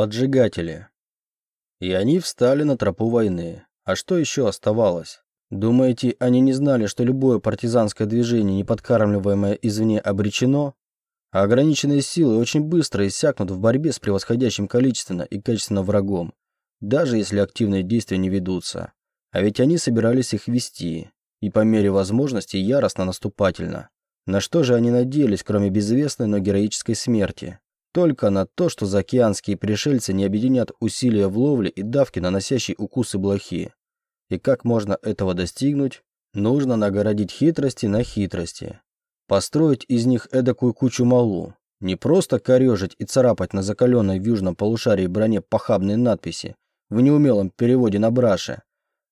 Поджигатели. И они встали на тропу войны. А что еще оставалось? Думаете, они не знали, что любое партизанское движение, не подкармливаемое извне, обречено? А ограниченные силы очень быстро иссякнут в борьбе с превосходящим количественно и качественно врагом, даже если активные действия не ведутся. А ведь они собирались их вести, и по мере возможности яростно наступательно. На что же они надеялись, кроме безвестной, но героической смерти? Только на то, что заокеанские пришельцы не объединят усилия в ловле и давке, наносящей укусы блохи. И как можно этого достигнуть? Нужно нагородить хитрости на хитрости. Построить из них эдакую кучу малу. Не просто корежить и царапать на закаленной в южном полушарии броне похабные надписи в неумелом переводе на браше,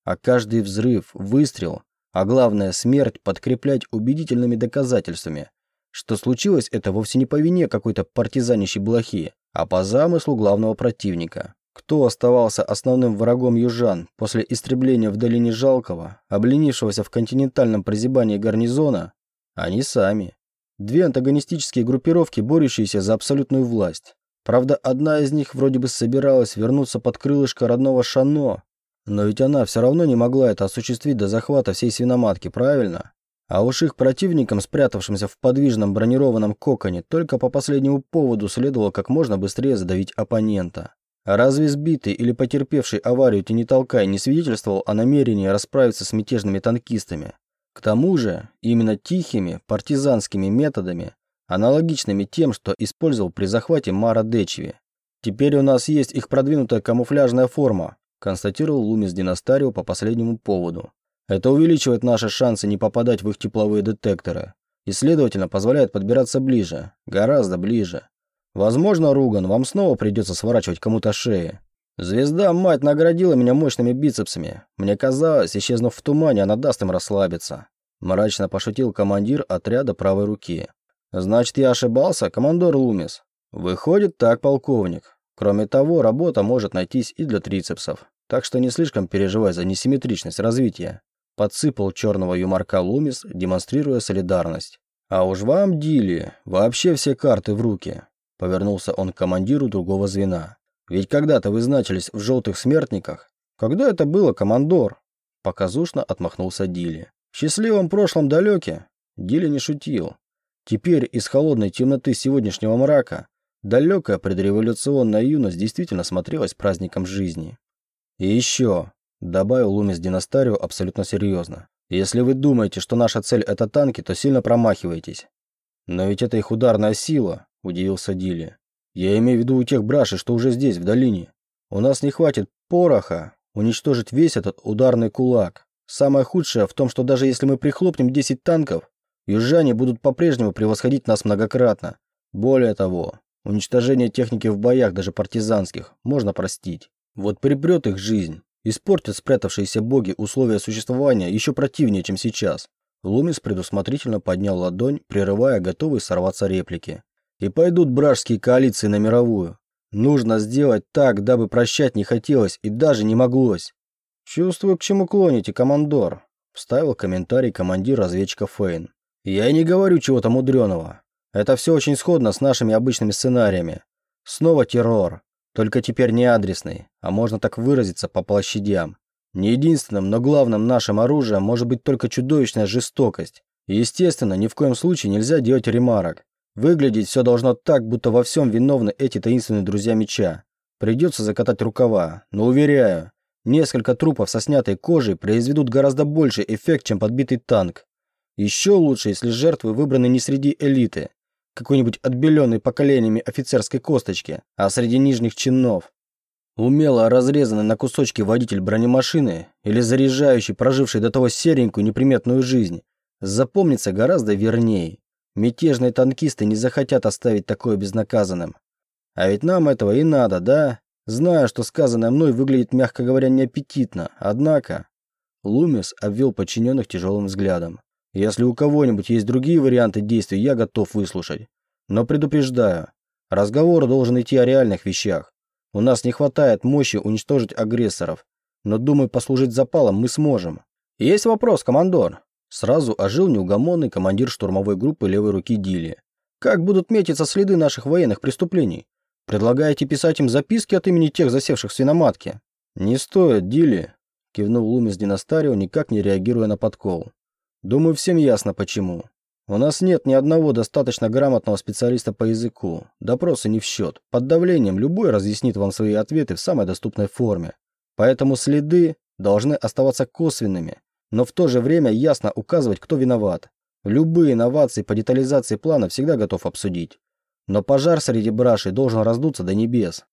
а каждый взрыв, выстрел, а главное смерть подкреплять убедительными доказательствами, что случилось это вовсе не по вине какой-то партизанищей блохи, а по замыслу главного противника. Кто оставался основным врагом южан после истребления в долине Жалкова, обленившегося в континентальном прозябании гарнизона? Они сами. Две антагонистические группировки, борющиеся за абсолютную власть. Правда, одна из них вроде бы собиралась вернуться под крылышко родного Шано, но ведь она все равно не могла это осуществить до захвата всей свиноматки, правильно? А уж их противникам, спрятавшимся в подвижном бронированном коконе, только по последнему поводу следовало как можно быстрее задавить оппонента. А разве сбитый или потерпевший аварию Тенитолкай не свидетельствовал о намерении расправиться с мятежными танкистами? К тому же, именно тихими, партизанскими методами, аналогичными тем, что использовал при захвате Мара Дечеви. Теперь у нас есть их продвинутая камуфляжная форма, констатировал Лумис Династарио по последнему поводу. Это увеличивает наши шансы не попадать в их тепловые детекторы и, следовательно, позволяет подбираться ближе, гораздо ближе. Возможно, Руган, вам снова придется сворачивать кому-то шеи. Звезда, мать, наградила меня мощными бицепсами. Мне казалось, исчезнув в тумане, она даст им расслабиться. Мрачно пошутил командир отряда правой руки. Значит, я ошибался, командор Лумис? Выходит так, полковник. Кроме того, работа может найтись и для трицепсов. Так что не слишком переживай за несимметричность развития подсыпал черного юморка Лумис, демонстрируя солидарность. «А уж вам, Дили, вообще все карты в руки», — повернулся он к командиру другого звена. «Ведь когда-то вы значились в желтых смертниках. Когда это было, командор?» Показушно отмахнулся Дили. «В счастливом прошлом далеке?» Дили не шутил. Теперь из холодной темноты сегодняшнего мрака далекая предреволюционная юность действительно смотрелась праздником жизни. И еще, Добавил Лумис Династарио абсолютно серьезно. «Если вы думаете, что наша цель – это танки, то сильно промахиваетесь». «Но ведь это их ударная сила», – удивился Дилли. «Я имею в виду у тех брашей, что уже здесь, в долине. У нас не хватит пороха уничтожить весь этот ударный кулак. Самое худшее в том, что даже если мы прихлопнем 10 танков, южане будут по-прежнему превосходить нас многократно. Более того, уничтожение техники в боях, даже партизанских, можно простить. Вот припрет их жизнь, Испортят спрятавшиеся боги условия существования еще противнее, чем сейчас. Лумис предусмотрительно поднял ладонь, прерывая готовые сорваться реплики. И пойдут бражские коалиции на мировую. Нужно сделать так, дабы прощать не хотелось и даже не моглось. Чувствую, к чему клоните, командор, вставил комментарий командир разведчика Фейн. Я и не говорю чего-то мудреного. Это все очень сходно с нашими обычными сценариями. Снова террор. Только теперь не адресный, а можно так выразиться по площадям. Не единственным, но главным нашим оружием может быть только чудовищная жестокость. И, естественно, ни в коем случае нельзя делать ремарок. Выглядеть все должно так, будто во всем виновны эти таинственные друзья меча. Придется закатать рукава, но уверяю, несколько трупов со снятой кожей произведут гораздо больший эффект, чем подбитый танк. Еще лучше, если жертвы выбраны не среди элиты, какой-нибудь отбеленный поколениями офицерской косточки, а среди нижних чинов. Умело разрезанный на кусочки водитель бронемашины или заряжающий, проживший до того серенькую неприметную жизнь, запомнится гораздо вернее. Мятежные танкисты не захотят оставить такое безнаказанным. А ведь нам этого и надо, да? Знаю, что сказанное мной выглядит, мягко говоря, неаппетитно, однако... Лумис обвел подчиненных тяжелым взглядом. Если у кого-нибудь есть другие варианты действий, я готов выслушать. Но предупреждаю, разговор должен идти о реальных вещах. У нас не хватает мощи уничтожить агрессоров, но, думаю, послужить запалом мы сможем. Есть вопрос, командор. Сразу ожил неугомонный командир штурмовой группы левой руки Дили. Как будут метиться следы наших военных преступлений? Предлагаете писать им записки от имени тех засевших в свиноматке? Не стоит, Дили, кивнул Лумис Династарио, никак не реагируя на подкол. Думаю, всем ясно почему. У нас нет ни одного достаточно грамотного специалиста по языку. Допросы не в счет. Под давлением любой разъяснит вам свои ответы в самой доступной форме. Поэтому следы должны оставаться косвенными, но в то же время ясно указывать, кто виноват. Любые инновации по детализации плана всегда готов обсудить. Но пожар среди брашей должен раздуться до небес.